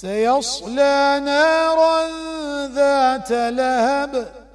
سيصلى نارا ذات لهب.